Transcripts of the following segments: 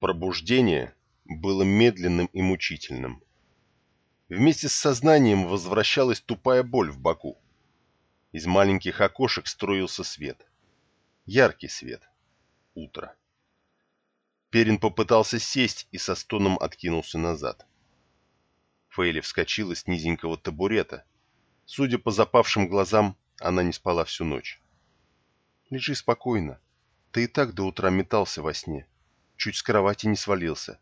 Пробуждение было медленным и мучительным. Вместе с сознанием возвращалась тупая боль в боку. Из маленьких окошек строился свет. Яркий свет. Утро. Перин попытался сесть и со стоном откинулся назад. Фейли вскочила с низенького табурета. Судя по запавшим глазам, она не спала всю ночь. «Лежи спокойно. Ты и так до утра метался во сне. Чуть с кровати не свалился.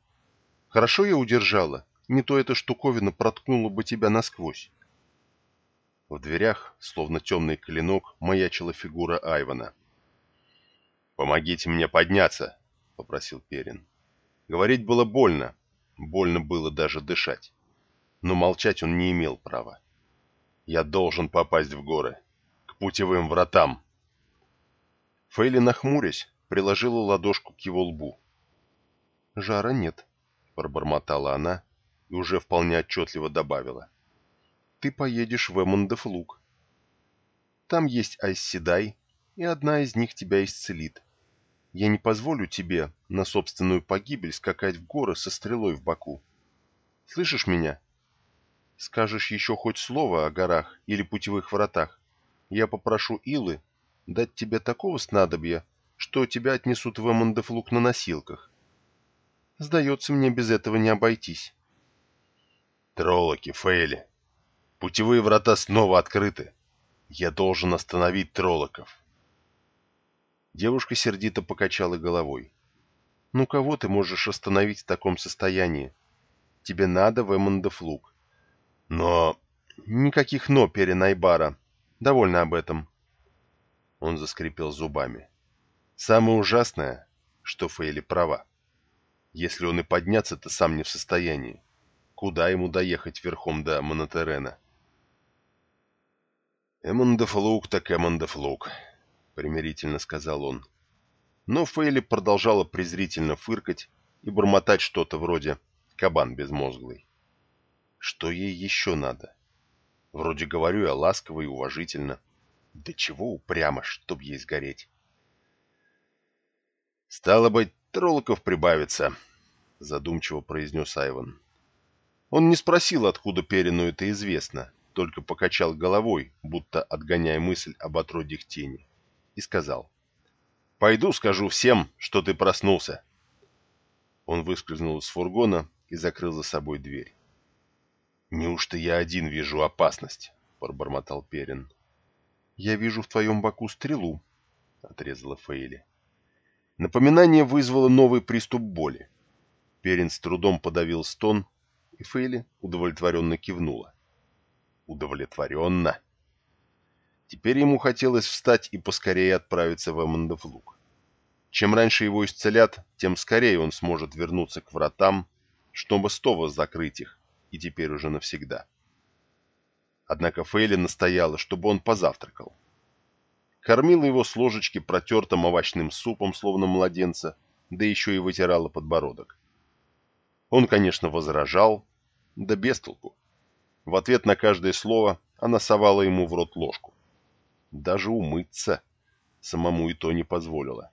Хорошо я удержала, не то эта штуковина проткнула бы тебя насквозь». В дверях, словно темный клинок, маячила фигура Айвана. «Помогите мне подняться!» — попросил Перин. Говорить было больно, больно было даже дышать. Но молчать он не имел права. «Я должен попасть в горы, к путевым вратам!» Фейли, нахмурясь, приложила ладошку к его лбу. «Жара нет», — пробормотала она и уже вполне отчетливо добавила. «Ты поедешь в Эммондов луг. Там есть Айсседай, и одна из них тебя исцелит. Я не позволю тебе на собственную погибель скакать в горы со стрелой в боку. Слышишь меня? Скажешь еще хоть слово о горах или путевых вратах, я попрошу Илы дать тебе такого снадобья, что тебя отнесут в Эммондефлук на носилках. Сдается мне, без этого не обойтись. Троллоки, Фейли. Путевые врата снова открыты. Я должен остановить троллоков. Девушка сердито покачала головой. «Ну кого ты можешь остановить в таком состоянии? Тебе надо в Эммондефлук». «Но...» «Никаких «но» перенайбара. Довольно об этом. Он заскрипел зубами. Самое ужасное, что Фейли права. Если он и подняться-то сам не в состоянии, куда ему доехать верхом до Монотерена? «Эммондефлук так Эммондефлук», — примирительно сказал он. Но Фейли продолжала презрительно фыркать и бормотать что-то вроде «кабан безмозглый». Что ей еще надо? Вроде говорю я ласково и уважительно. Да чего упрямо, чтоб ей сгореть. «Стало быть, троллоков прибавится», — задумчиво произнес Айван. Он не спросил, откуда Перину это известно, только покачал головой, будто отгоняя мысль об отродьях тени, и сказал. «Пойду скажу всем, что ты проснулся». Он выскользнул из фургона и закрыл за собой дверь. «Неужто я один вижу опасность?» — пробормотал Перин. «Я вижу в твоем боку стрелу», — отрезала Фейли. Напоминание вызвало новый приступ боли. Перин с трудом подавил стон, и Фейли удовлетворенно кивнула. Удовлетворенно. Теперь ему хотелось встать и поскорее отправиться в Эммондов луг. Чем раньше его исцелят, тем скорее он сможет вернуться к вратам, чтобы снова закрыть их, и теперь уже навсегда. Однако Фейли настояла, чтобы он позавтракал. Кормила его с ложечки протертым овощным супом, словно младенца, да еще и вытирала подбородок. Он, конечно, возражал, да без толку. В ответ на каждое слово она совала ему в рот ложку. Даже умыться самому и то не позволила.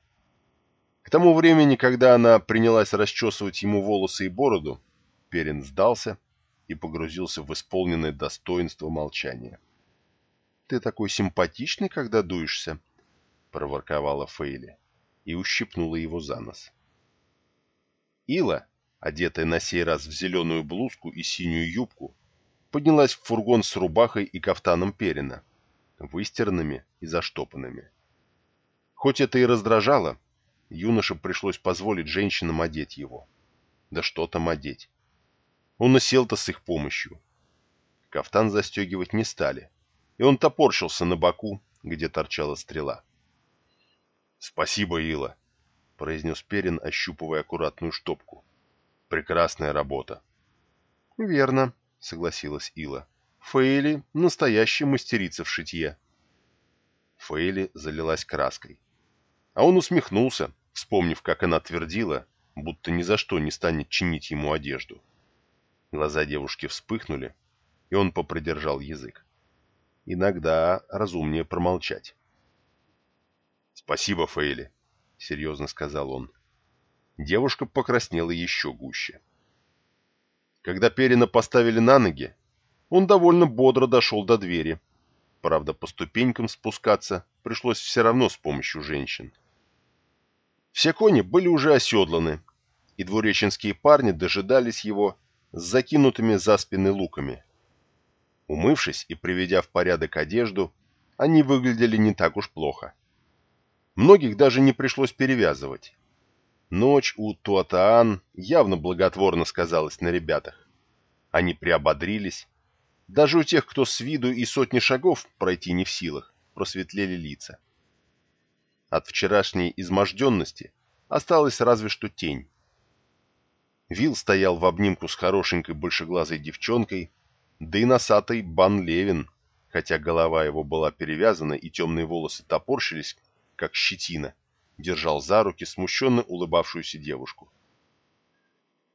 К тому времени, когда она принялась расчесывать ему волосы и бороду, Перин сдался и погрузился в исполненное достоинство молчания. «Ты такой симпатичный, когда дуешься», — проворковала Фейли и ущипнула его за нос. Ила, одетая на сей раз в зеленую блузку и синюю юбку, поднялась в фургон с рубахой и кафтаном Перина, выстиранными и заштопанными. Хоть это и раздражало, юноше пришлось позволить женщинам одеть его. Да что там одеть? Он и сел-то с их помощью. Кафтан застегивать не стали, и он топорщился на боку, где торчала стрела. «Спасибо, Ила», — произнес Перин, ощупывая аккуратную штопку. «Прекрасная работа». «Верно», — согласилась Ила. «Фейли — настоящая мастерица в шитье». Фейли залилась краской. А он усмехнулся, вспомнив, как она твердила, будто ни за что не станет чинить ему одежду. Глаза девушки вспыхнули, и он попридержал язык. Иногда разумнее промолчать. «Спасибо, Фейли», — серьезно сказал он. Девушка покраснела еще гуще. Когда Перина поставили на ноги, он довольно бодро дошел до двери. Правда, по ступенькам спускаться пришлось все равно с помощью женщин. Все кони были уже оседланы, и двуреченские парни дожидались его с закинутыми за спины луками. Умывшись и приведя в порядок одежду, они выглядели не так уж плохо. Многих даже не пришлось перевязывать. Ночь у Туатаан явно благотворно сказалась на ребятах. Они приободрились. Даже у тех, кто с виду и сотни шагов пройти не в силах, просветлели лица. От вчерашней изможденности осталась разве что тень. Вил стоял в обнимку с хорошенькой большеглазой девчонкой, да и носатый Бан Левин, хотя голова его была перевязана и темные волосы топорщились, как щетина, держал за руки смущенно улыбавшуюся девушку.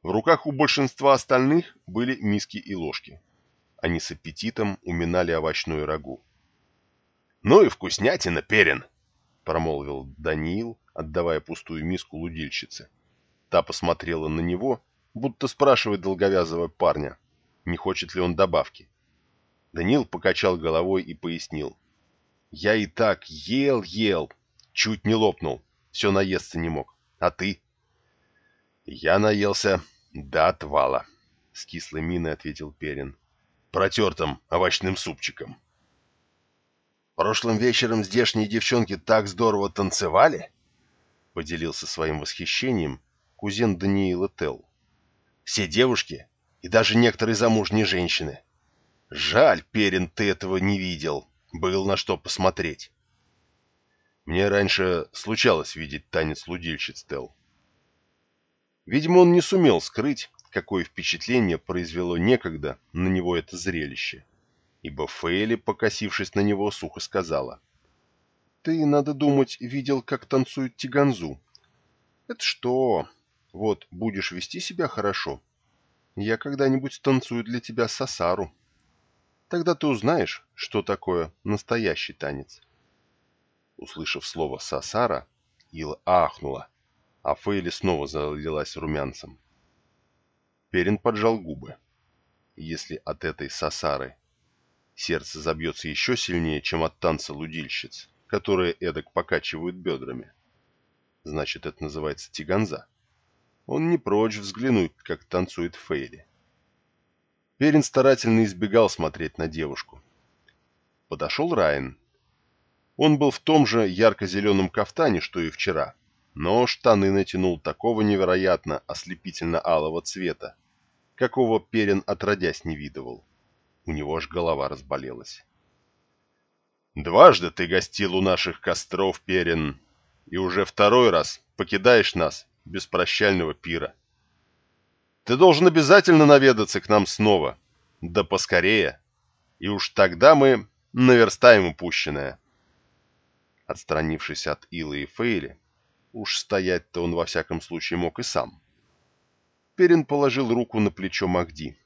В руках у большинства остальных были миски и ложки. Они с аппетитом уминали овощную рагу. «Ну и вкуснятина, Перин!» — промолвил Даниил, отдавая пустую миску лудильщице. Та посмотрела на него, будто спрашивает долговязого парня, не хочет ли он добавки. Даниил покачал головой и пояснил. «Я и так ел-ел, чуть не лопнул. Все наесться не мог. А ты? Я наелся до отвала, с кислой миной ответил Перин. Протертым овощным супчиком. Прошлым вечером здешние девчонки так здорово танцевали, поделился своим восхищением кузен Даниила Тел. Все девушки и даже некоторые замужние женщины. Жаль, Перин, ты этого не видел. Был на что посмотреть. Мне раньше случалось видеть танец лудильщиц Тел. Видимо, он не сумел скрыть, какое впечатление произвело некогда на него это зрелище, ибо Фейли, покосившись на него, сухо сказала. «Ты, надо думать, видел, как танцует Тиганзу. Это что? Вот, будешь вести себя хорошо. Я когда-нибудь танцую для тебя Сасару. Тогда ты узнаешь, что такое настоящий танец». Услышав слово «сосара», Ила ахнула, а Фейли снова залилась румянцем. Перин поджал губы. Если от этой сосары сердце забьется еще сильнее, чем от танца лудильщиц, которые эдак покачивают бедрами, значит, это называется тиганза. Он не прочь взглянуть, как танцует Фейли. Перин старательно избегал смотреть на девушку. Подошел Райан он был в том же ярко-зеленом кафтане, что и вчера, но штаны натянул такого невероятно ослепительно-алого цвета, какого Перин отродясь не видывал. У него аж голова разболелась. «Дважды ты гостил у наших костров, Перин, и уже второй раз покидаешь нас без прощального пира. Ты должен обязательно наведаться к нам снова, да поскорее, и уж тогда мы наверстаем упущенное». Отстранившись от Илы и Фейли, уж стоять-то он во всяком случае мог и сам. Перин положил руку на плечо Магди.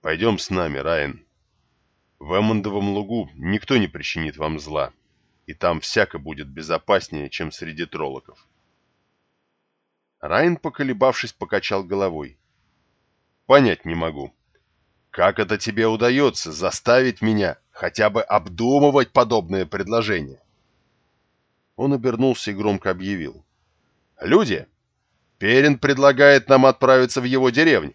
«Пойдем с нами, Райан. В Эммондовом лугу никто не причинит вам зла, и там всяко будет безопаснее, чем среди троллоков». Райан, поколебавшись, покачал головой. «Понять не могу. Как это тебе удается заставить меня хотя бы обдумывать подобное предложение. Он обернулся и громко объявил. «Люди, Перин предлагает нам отправиться в его деревню.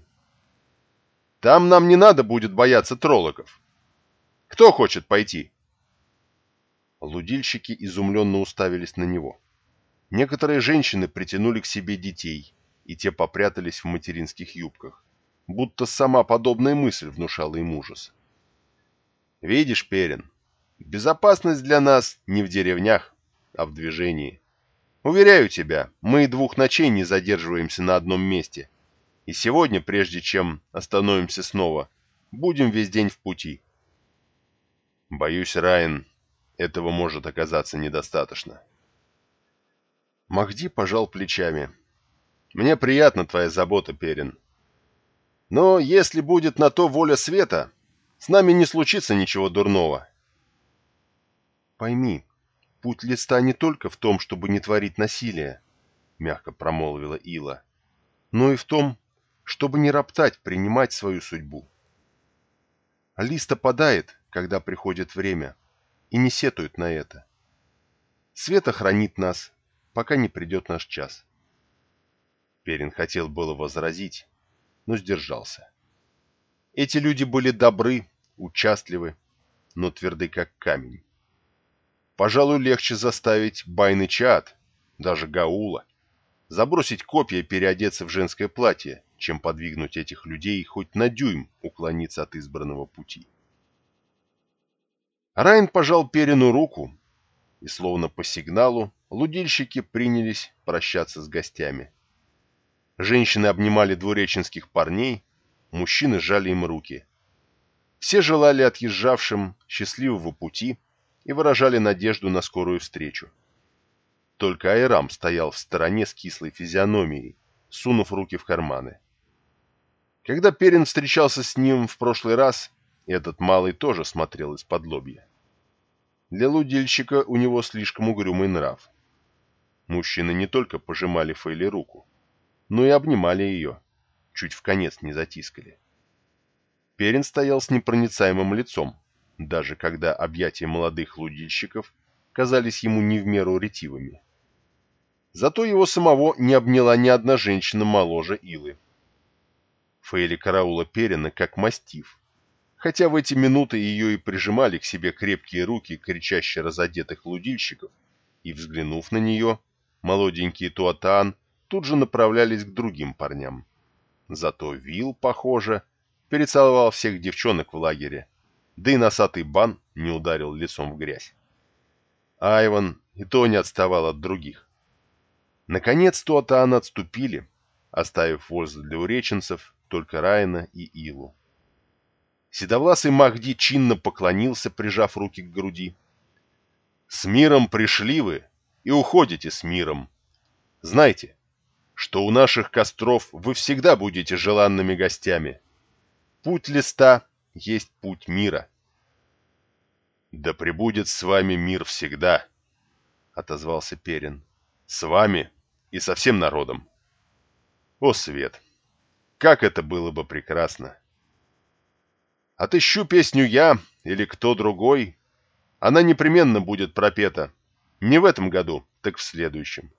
Там нам не надо будет бояться троллоков. Кто хочет пойти?» Лудильщики изумленно уставились на него. Некоторые женщины притянули к себе детей, и те попрятались в материнских юбках, будто сама подобная мысль внушала им ужас. Видишь, Перин, безопасность для нас не в деревнях, а в движении. Уверяю тебя, мы и двух ночей не задерживаемся на одном месте. И сегодня, прежде чем остановимся снова, будем весь день в пути. Боюсь, Райан, этого может оказаться недостаточно. Махди пожал плечами. Мне приятна твоя забота, Перин. Но если будет на то воля света, с нами не случится ничего дурного. Пойми, путь листа не только в том, чтобы не творить насилие, — мягко промолвила Ила, — «но и в том, чтобы не роптать, принимать свою судьбу. Лист опадает, когда приходит время, и не сетует на это. Света хранит нас, пока не придет наш час». Перин хотел было возразить, но сдержался. Эти люди были добры, участливы, но тверды как камень. Пожалуй, легче заставить Байны Чаат, даже Гаула, забросить копья и переодеться в женское платье, чем подвигнуть этих людей хоть на дюйм уклониться от избранного пути. Райн пожал Перину руку, и словно по сигналу лудильщики принялись прощаться с гостями. Женщины обнимали двуреченских парней, мужчины сжали им руки. Все желали отъезжавшим счастливого пути и выражали надежду на скорую встречу. Только Айрам стоял в стороне с кислой физиономией, сунув руки в карманы. Когда Перин встречался с ним в прошлый раз, этот малый тоже смотрел из-под лобья. Для лудильщика у него слишком угрюмый нрав. Мужчины не только пожимали Фейли руку, но и обнимали ее, чуть в конец не затискали. Перин стоял с непроницаемым лицом, даже когда объятия молодых лудильщиков казались ему не в меру ретивыми. Зато его самого не обняла ни одна женщина моложе Илы. Фейли караула Перина как мастиф, хотя в эти минуты ее и прижимали к себе крепкие руки кричаще разодетых лудильщиков, и, взглянув на нее, молоденький Туатан тут же направлялись к другим парням. Зато Вил, похоже, перецеловал всех девчонок в лагере, да и носатый бан не ударил лицом в грязь. Айван и то не отставал от других. Наконец Туатан отступили, оставив возле для уреченцев только Райана и Илу. Седовласый Махди чинно поклонился, прижав руки к груди. «С миром пришли вы и уходите с миром. Знайте, что у наших костров вы всегда будете желанными гостями. Путь листа есть путь мира. «Да пребудет с вами мир всегда», — отозвался Перин. «С вами и со всем народом». «О, Свет! Как это было бы прекрасно!» «Отыщу песню я или кто другой. Она непременно будет пропета. Не в этом году, так в следующем».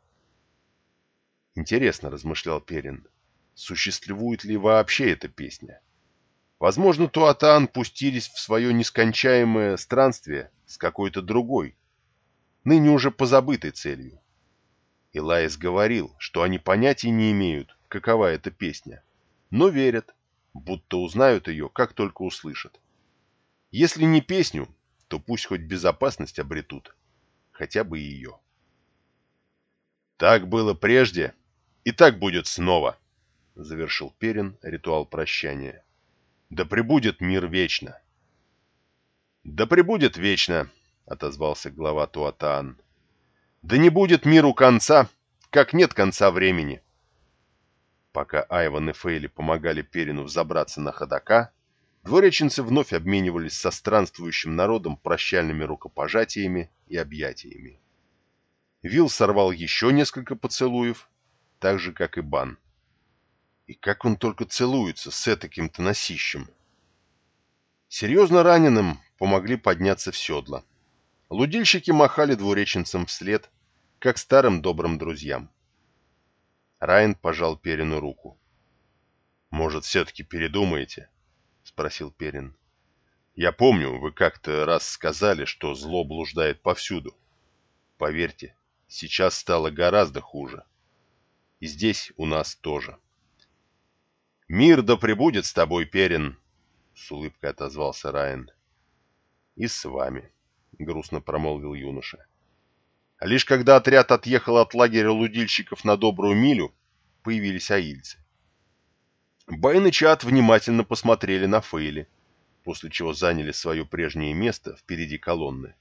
Интересно, размышлял Перин, существует ли вообще эта песня? Возможно, Туатан пустились в свое нескончаемое странствие с какой-то другой, ныне уже позабытой целью. Илаис говорил, что они понятия не имеют, какова эта песня, но верят, будто узнают ее, как только услышат. Если не песню, то пусть хоть безопасность обретут, хотя бы ее. Так было прежде, и так будет снова, — завершил Перин ритуал прощания. Да пребудет мир вечно. Да пребудет вечно, — отозвался глава Туатаан. Да не будет миру конца, как нет конца времени. Пока Айван и Фейли помогали Перину взобраться на ходока, двореченцы вновь обменивались со странствующим народом прощальными рукопожатиями и объятиями. Вил сорвал еще несколько поцелуев, так же, как и Бан. И как он только целуется с этаким-то носищем. Серьезно раненым помогли подняться в седло. Лудильщики махали двуреченцам вслед, как старым добрым друзьям. Райан пожал Перину руку. «Может, все-таки передумаете?» — спросил Перин. «Я помню, вы как-то раз сказали, что зло блуждает повсюду. Поверьте, сейчас стало гораздо хуже. И здесь у нас тоже. «Мир да пребудет с тобой, Перин!» — с улыбкой отозвался Райан. «И с вами», — грустно промолвил юноша. Лишь когда отряд отъехал от лагеря лудильщиков на добрую милю, появились аильцы. Байн и Чат внимательно посмотрели на Фейли, после чего заняли свое прежнее место впереди колонны.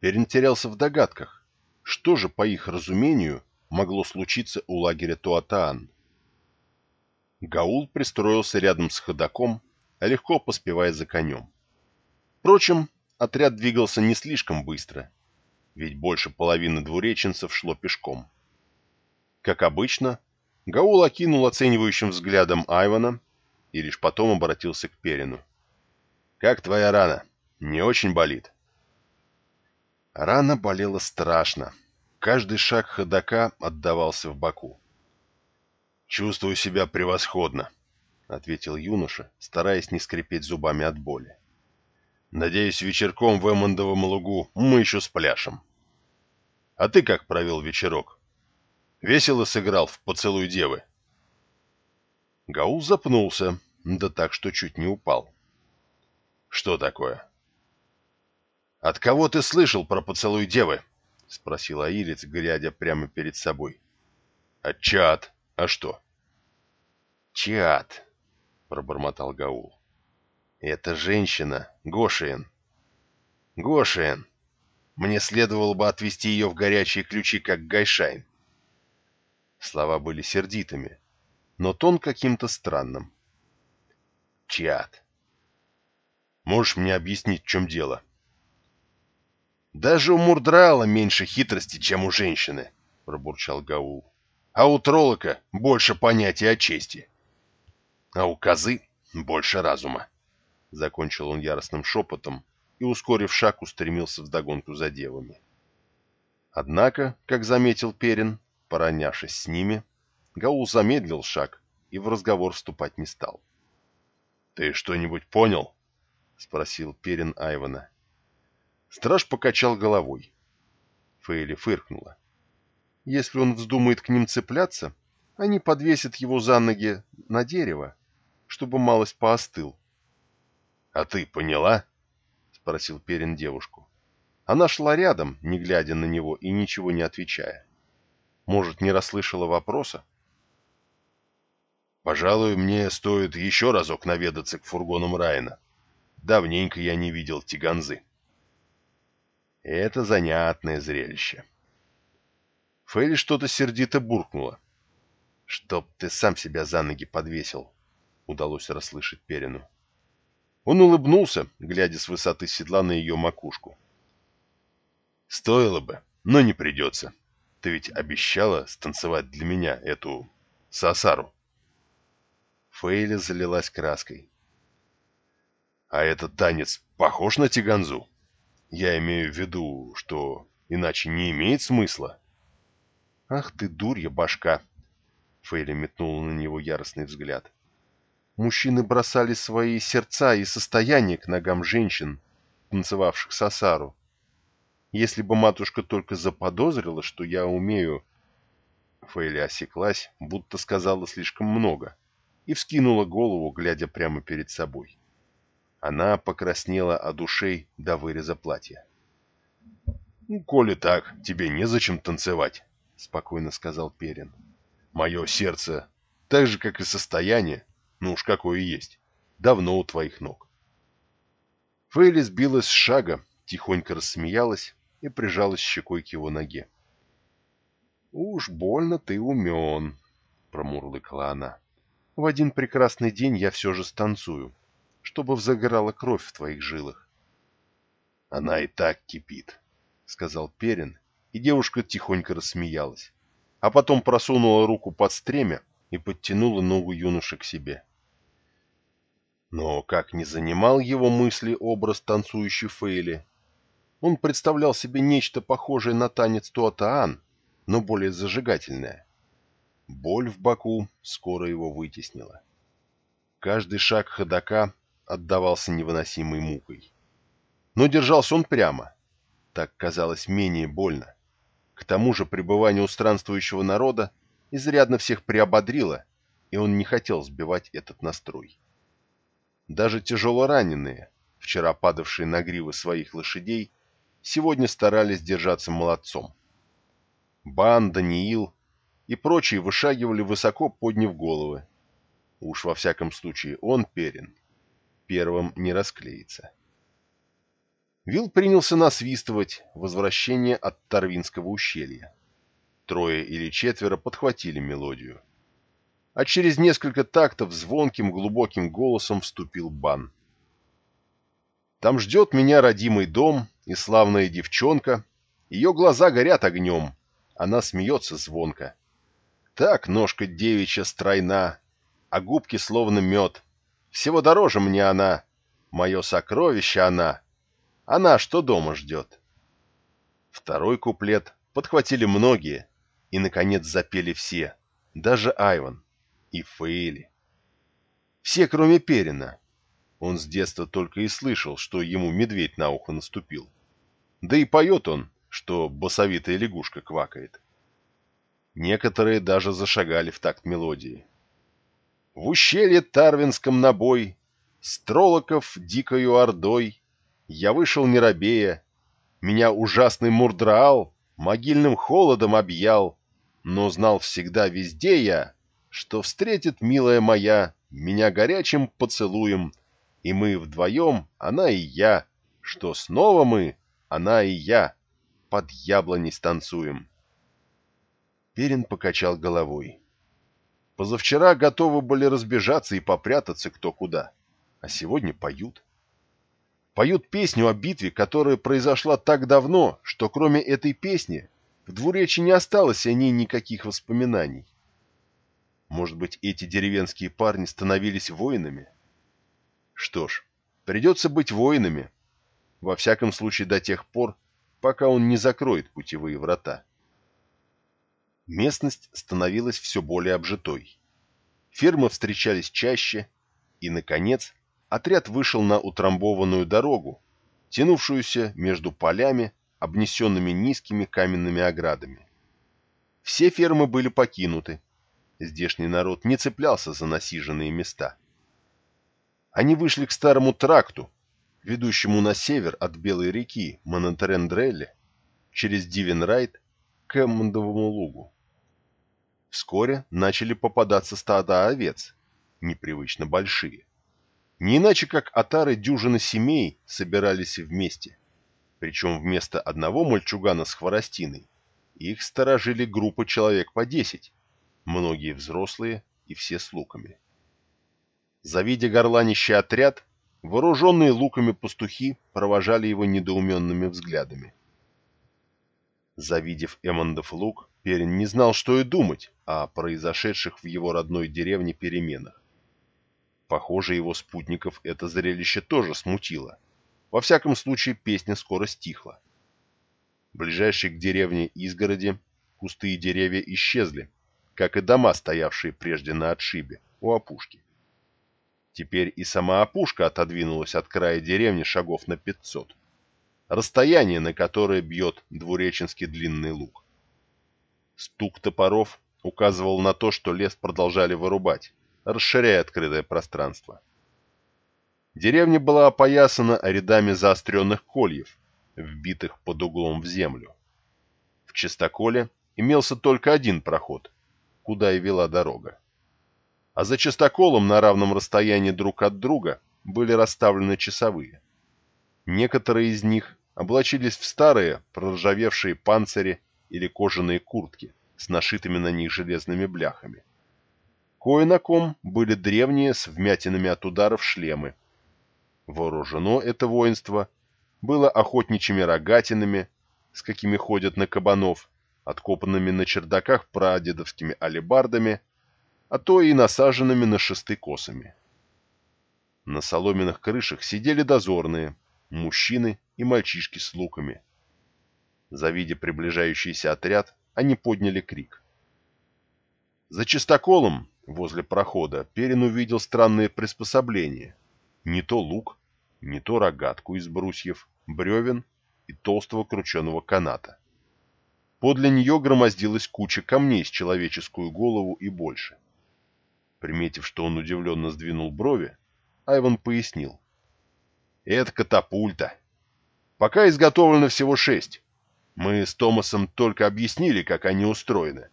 Перин терялся в догадках, что же, по их разумению, могло случиться у лагеря Туатаан. Гаул пристроился рядом с ходаком, легко поспевая за конем. Впрочем, отряд двигался не слишком быстро, ведь больше половины двуреченцев шло пешком. Как обычно, Гаул окинул оценивающим взглядом Айвана и лишь потом обратился к Перину. «Как твоя рана? Не очень болит?» Рана болела страшно. Каждый шаг ходока отдавался в боку. «Чувствую себя превосходно», — ответил юноша, стараясь не скрипеть зубами от боли. «Надеюсь, вечерком в Эммондовом лугу мы еще спляшем. А ты как провел вечерок? Весело сыграл в «Поцелуй девы»?» Гаул запнулся, да так, что чуть не упал. «Что такое?» «От кого ты слышал про поцелуй девы?» — спросил Аилец, глядя прямо перед собой. «От Чиад. А что?» «Чиад», — пробормотал Гаул. «Это женщина, Гошиен». «Гошиен. Мне следовало бы отвезти ее в горячие ключи, как Гайшайн». Слова были сердитыми, но тон каким-то странным. «Чат. Можешь мне объяснить, в чем дело?» «Даже у Мурдрала меньше хитрости, чем у женщины», — пробурчал Гаул а у троллока больше понятия о чести. А у козы больше разума. Закончил он яростным шепотом и, ускорив шаг, устремился вдогонку за девами. Однако, как заметил Перин, поронявшись с ними, Гаул замедлил шаг и в разговор вступать не стал. — Ты что-нибудь понял? — спросил Перин Айвана. Страж покачал головой. Фейли фыркнула. Если он вздумает к ним цепляться, они подвесят его за ноги на дерево, чтобы малость поостыл. — А ты поняла? — спросил Перин девушку. Она шла рядом, не глядя на него и ничего не отвечая. Может, не расслышала вопроса? «Пожалуй, мне стоит еще разок наведаться к фургонам Райана. Давненько я не видел тиганзы». Это занятное зрелище. Фейли что-то сердито буркнула. «Чтоб ты сам себя за ноги подвесил», — удалось расслышать Перину. Он улыбнулся, глядя с высоты седла на ее макушку. «Стоило бы, но не придется. Ты ведь обещала станцевать для меня эту... Сасару». Фейли залилась краской. «А этот танец похож на тиганзу? Я имею в виду, что иначе не имеет смысла». «Ах ты, дурья башка!» Фейли метнула на него яростный взгляд. Мужчины бросали свои сердца и состояние к ногам женщин, танцевавших сосару. Если бы матушка только заподозрила, что я умею... Фейли осеклась, будто сказала слишком много, и вскинула голову, глядя прямо перед собой. Она покраснела от ушей до выреза платья. «Ну, «Коли так, тебе незачем танцевать», — спокойно сказал Перин. «Мое сердце, так же, как и состояние, ну уж какое есть, давно у твоих ног». Фейли сбилась с шага, тихонько рассмеялась и прижалась щекой к его ноге. «Уж больно ты умен», — промурлыкала она. «В один прекрасный день я все же станцую, чтобы взаграла кровь в твоих жилах». «Она и так кипит», — сказал Перин и девушка тихонько рассмеялась, а потом просунула руку под стремя и подтянула ногу юноши к себе. Но как не занимал его мысли образ танцующей Фейли, он представлял себе нечто похожее на танец Туатаан, но более зажигательное. Боль в боку скоро его вытеснила. Каждый шаг ходока отдавался невыносимой мукой. Но держался он прямо. Так казалось менее больно. К тому же пребывание у странствующего народа изрядно всех приободрило, и он не хотел сбивать этот настрой. Даже тяжело раненые, вчера падавшие на гривы своих лошадей, сегодня старались держаться молодцом. Бан, Даниил и прочие вышагивали высоко, подняв головы. Уж во всяком случае он, Перин, первым не расклеится. Вил принялся насвистывать возвращение от Тарвинского ущелья. Трое или четверо подхватили мелодию. А через несколько тактов звонким глубоким голосом вступил бан. Там ждет меня родимый дом и славная девчонка. Ее глаза горят огнем. Она смеется звонко. Так ножка девичья стройна, а губки словно мед. Всего дороже мне она, мое сокровище она. Она, что дома ждет. Второй куплет подхватили многие, и, наконец, запели все, даже Айван и Фейли. Все, кроме Перина. Он с детства только и слышал, что ему медведь на ухо наступил. Да и поет он, что басовитая лягушка квакает. Некоторые даже зашагали в такт мелодии. В ущелье Тарвинском на бой, Стролоков дикою ордой, Я вышел не робея, Меня ужасный мурдраал Могильным холодом объял, Но знал всегда везде я, Что встретит, милая моя, Меня горячим поцелуем, И мы вдвоем, она и я, Что снова мы, она и я, Под яблоней станцуем. Перин покачал головой. Позавчера готовы были разбежаться и попрятаться кто куда, а сегодня поют. Поют песню о битве, которая произошла так давно, что кроме этой песни в двуречи не осталось о ней никаких воспоминаний. Может быть, эти деревенские парни становились воинами? Что ж, придется быть воинами, во всяком случае до тех пор, пока он не закроет путевые врата. Местность становилась все более обжитой. Фермы встречались чаще, и, наконец, отряд вышел на утрамбованную дорогу, тянувшуюся между полями, обнесенными низкими каменными оградами. Все фермы были покинуты. Здешний народ не цеплялся за насиженные места. Они вышли к старому тракту, ведущему на север от Белой реки Мононтерендрелли, через Дивенрайт к Эммондовому лугу. Вскоре начали попадаться стада овец, непривычно большие. Не иначе, как отары дюжины семей собирались вместе. Причем вместо одного мальчугана с хворостиной их сторожили группы человек по десять, многие взрослые и все с луками. Завидя горланищий отряд, вооруженные луками пастухи провожали его недоуменными взглядами. Завидев Эммондов лук, Перин не знал, что и думать о произошедших в его родной деревне переменах. Похоже, его спутников это зрелище тоже смутило. Во всяком случае, песня скоро стихла. Ближайшие к деревне изгороди кусты и деревья исчезли, как и дома, стоявшие прежде на отшибе, у опушки. Теперь и сама опушка отодвинулась от края деревни шагов на пятьсот расстояние, на которое бьет двуреченский длинный лук. Стук топоров указывал на то, что лес продолжали вырубать, расширяя открытое пространство. Деревня была опоясана рядами заостренных кольев, вбитых под углом в землю. В чистоколе имелся только один проход, куда и вела дорога. А за чистоколом на равном расстоянии друг от друга были расставлены часовые. Некоторые из них облачились в старые, проржавевшие панцири или кожаные куртки с нашитыми на них железными бляхами. Кое на ком были древние с вмятинами от ударов шлемы. Вооружено это воинство было охотничьими рогатинами, с какими ходят на кабанов, откопанными на чердаках прадедовскими алебардами, а то и насаженными на шесты косами. На соломенных крышах сидели дозорные, мужчины и мальчишки с луками. Завидя приближающийся отряд, они подняли крик. За чистоколом, возле прохода, Перин увидел странные приспособления. Не то лук, не то рогатку из брусьев, бревен и толстого крученого каната. Подле нее громоздилась куча камней с человеческую голову и больше. Приметив, что он удивленно сдвинул брови, Айван пояснил. «Это катапульта. Пока изготовлено всего шесть. Мы с Томасом только объяснили, как они устроены,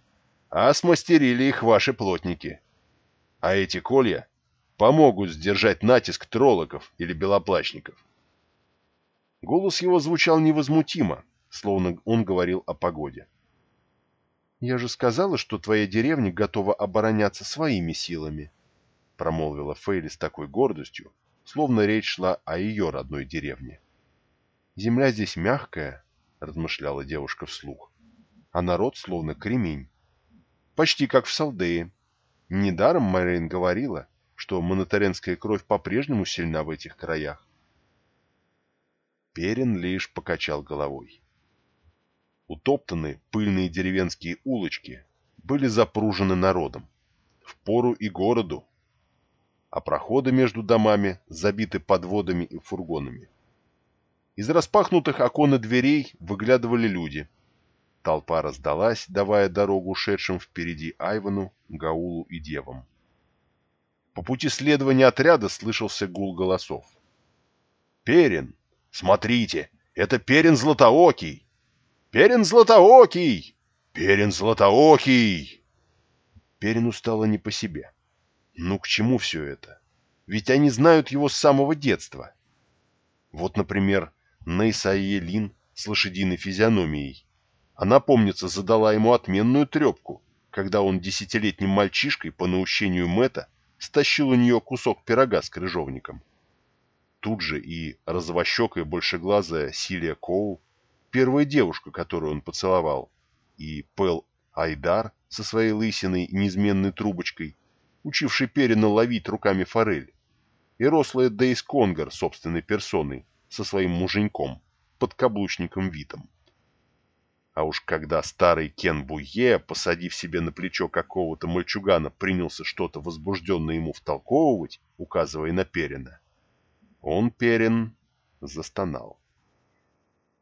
а смастерили их ваши плотники. А эти колья помогут сдержать натиск троллоков или белоплачников. Голос его звучал невозмутимо, словно он говорил о погоде. «Я же сказала, что твоя деревня готова обороняться своими силами», промолвила Фейли с такой гордостью, словно речь шла о ее родной деревне. Земля здесь мягкая, размышляла девушка вслух, а народ словно кремень. почти как в Салдее. Недаром Марин говорила, что монотаренская кровь по-прежнему сильна в этих краях. Перин лишь покачал головой. Утоптанные пыльные деревенские улочки были запружены народом, в пору и городу, а проходы между домами забиты подводами и фургонами. Из распахнутых окон и дверей выглядывали люди. Толпа раздалась, давая дорогу ушедшим впереди Айвану, Гаулу и Девам. По пути следования отряда слышался гул голосов. «Перин! Смотрите! Это Перин Златоокий! Перин Златоокий! Перин Златоокий!» Перину стало не по себе. Ну к чему все это? Ведь они знают его с самого детства. Вот, например, Нейсаелин с лошадиной физиономией. Она, помнится, задала ему отменную трепку, когда он десятилетним мальчишкой по наущению Мэта стащил у нее кусок пирога с крыжовником. Тут же и розовощекая большеглазая Силия Коул, первая девушка, которую он поцеловал, и Пэл Айдар со своей лысиной неизменной трубочкой, учивший Перина ловить руками форель, и рослая Дейс Конгар собственной персоной со своим муженьком, подкаблучником Витом. А уж когда старый Кен Буе, посадив себе на плечо какого-то мальчугана, принялся что-то возбужденно ему втолковывать, указывая на Перина, он, Перин, застонал.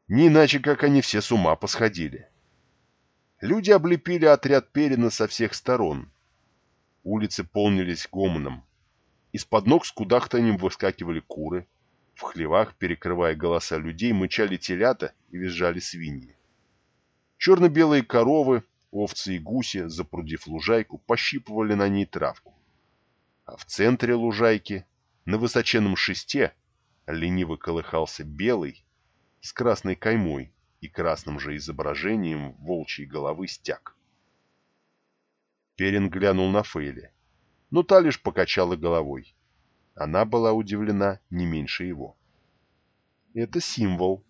Не иначе, как они все с ума посходили. Люди облепили отряд Перина со всех сторон, Улицы полнились гомоном. Из-под ног с кудахтанием выскакивали куры. В хлевах, перекрывая голоса людей, мычали телята и визжали свиньи. Черно-белые коровы, овцы и гуси, запрудив лужайку, пощипывали на ней травку. А в центре лужайки, на высоченном шесте, лениво колыхался белый, с красной каймой и красным же изображением волчьей головы стяг. Перин глянул на Фейли, но та лишь покачала головой. Она была удивлена не меньше его. «Это символ».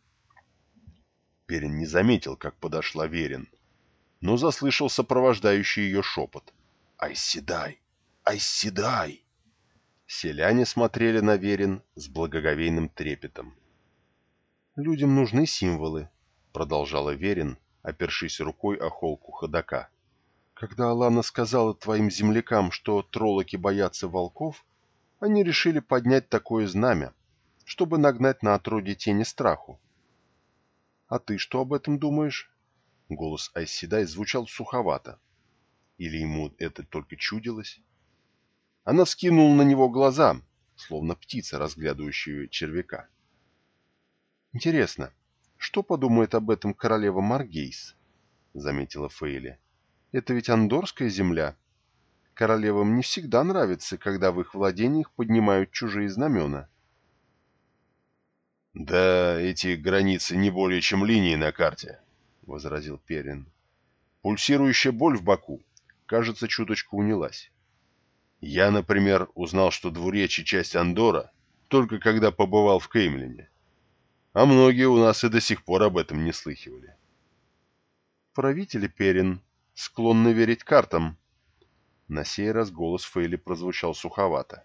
Перин не заметил, как подошла Верин, но заслышал сопровождающий ее шепот. «Айседай! Айседай!» Селяне смотрели на Верин с благоговейным трепетом. «Людям нужны символы», — продолжала Верин, опершись рукой о холку ходока. Когда Алана сказала твоим землякам, что троллоки боятся волков, они решили поднять такое знамя, чтобы нагнать на отродье тени страху. А ты что об этом думаешь? Голос Айседай звучал суховато. Или ему это только чудилось? Она вскинула на него глаза, словно птица, разглядывающая червяка. «Интересно, что подумает об этом королева Маргейс?» — заметила Фейли. Это ведь андорская земля. Королевам не всегда нравится, когда в их владениях поднимают чужие знамена. «Да эти границы не более чем линии на карте», — возразил Перин. Пульсирующая боль в боку, кажется, чуточку унялась. Я, например, узнал, что двуречья часть Андора только когда побывал в Кеймлине. А многие у нас и до сих пор об этом не слыхивали. Правители Перин склонны верить картам. На сей раз голос Фейли прозвучал суховато.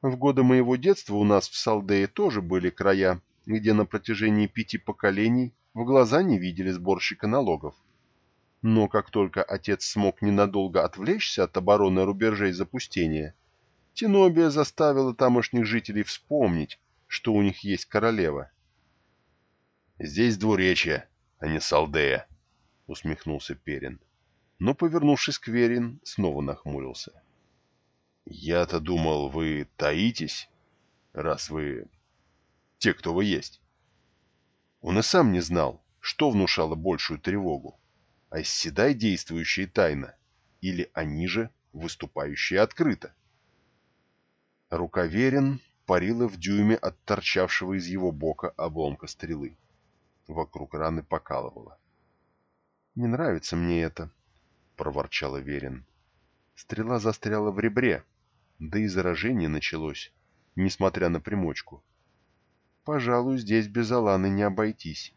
В годы моего детства у нас в Салдее тоже были края, где на протяжении пяти поколений в глаза не видели сборщика налогов. Но как только отец смог ненадолго отвлечься от обороны рубежей запустения, Тинобия заставила тамошних жителей вспомнить, что у них есть королева. «Здесь двуречье, а не Салдея», — усмехнулся Перин. Но, повернувшись к Верин, снова нахмурился. «Я-то думал, вы таитесь, раз вы... те, кто вы есть». Он и сам не знал, что внушало большую тревогу. Айсседай, действующие тайно, или они же, выступающие открыто. Рука Верин парила в дюйме от торчавшего из его бока обломка стрелы. Вокруг раны покалывала. «Не нравится мне это», — проворчал Верин. Стрела застряла в ребре, да и заражение началось, несмотря на примочку. Пожалуй, здесь без Аланы не обойтись.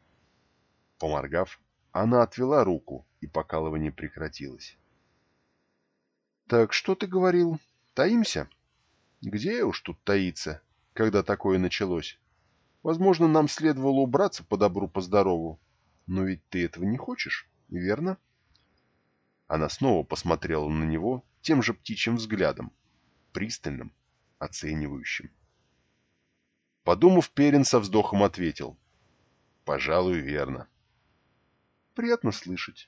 Поморгав, она отвела руку, и покалывание прекратилось. Так что ты говорил? Таимся? Где уж тут таиться, когда такое началось? Возможно, нам следовало убраться по добру, по. Но ведь ты этого не хочешь, верно? Она снова посмотрела на него тем же птичьим взглядом, пристальным, оценивающим. Подумав, Перин со вздохом ответил. «Пожалуй, верно». «Приятно слышать».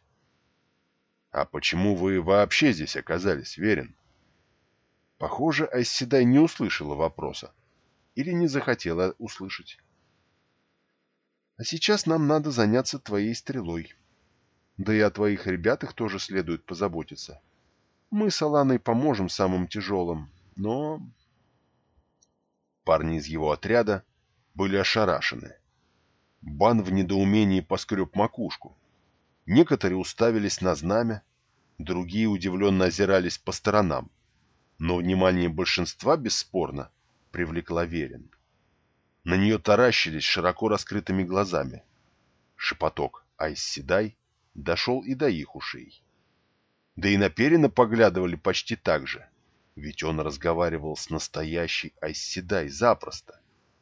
«А почему вы вообще здесь оказались, Верин?» Похоже, Айсседай не услышала вопроса. Или не захотела услышать. «А сейчас нам надо заняться твоей стрелой. Да и о твоих ребятах тоже следует позаботиться. Мы с Аланой поможем самым тяжелым, но Парни из его отряда были ошарашены. Бан в недоумении поскреб макушку. Некоторые уставились на знамя, другие удивленно озирались по сторонам. Но внимание большинства, бесспорно, привлекла Верин. На нее таращились широко раскрытыми глазами. Шепоток «Айс дошел и до их ушей. Да и на Перина поглядывали почти так же. Ведь он разговаривал с настоящей Айсседай запросто,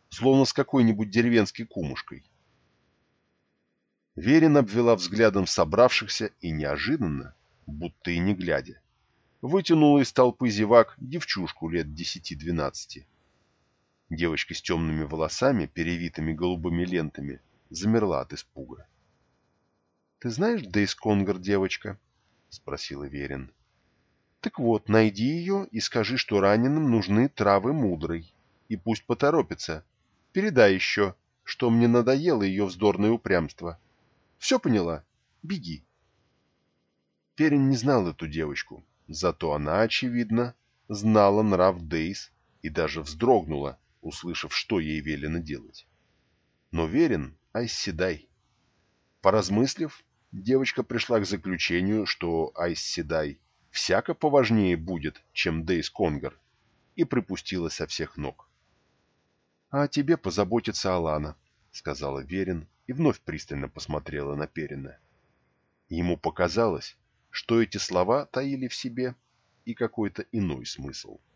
словно с какой-нибудь деревенской кумушкой. Верин обвела взглядом собравшихся и неожиданно, будто и не глядя, вытянула из толпы зевак девчушку лет десяти-двенадцати. Девочка с темными волосами, перевитыми голубыми лентами, замерла от испуга. — Ты знаешь Дейсконгар, девочка? — спросила Верин. Так вот, найди ее и скажи, что раненым нужны травы мудрой. И пусть поторопится. Передай еще, что мне надоело ее вздорное упрямство. Все поняла? Беги. Перин не знал эту девочку, зато она, очевидно, знала нрав Дейс и даже вздрогнула, услышав, что ей велено делать. Но верен Айсседай. Поразмыслив, девочка пришла к заключению, что Айсседай всяко поважнее будет, чем Дейс Конгар, и припустила со всех ног. — А о тебе позаботится Алана, — сказала Верин и вновь пристально посмотрела на Перина. Ему показалось, что эти слова таили в себе и какой-то иной смысл. —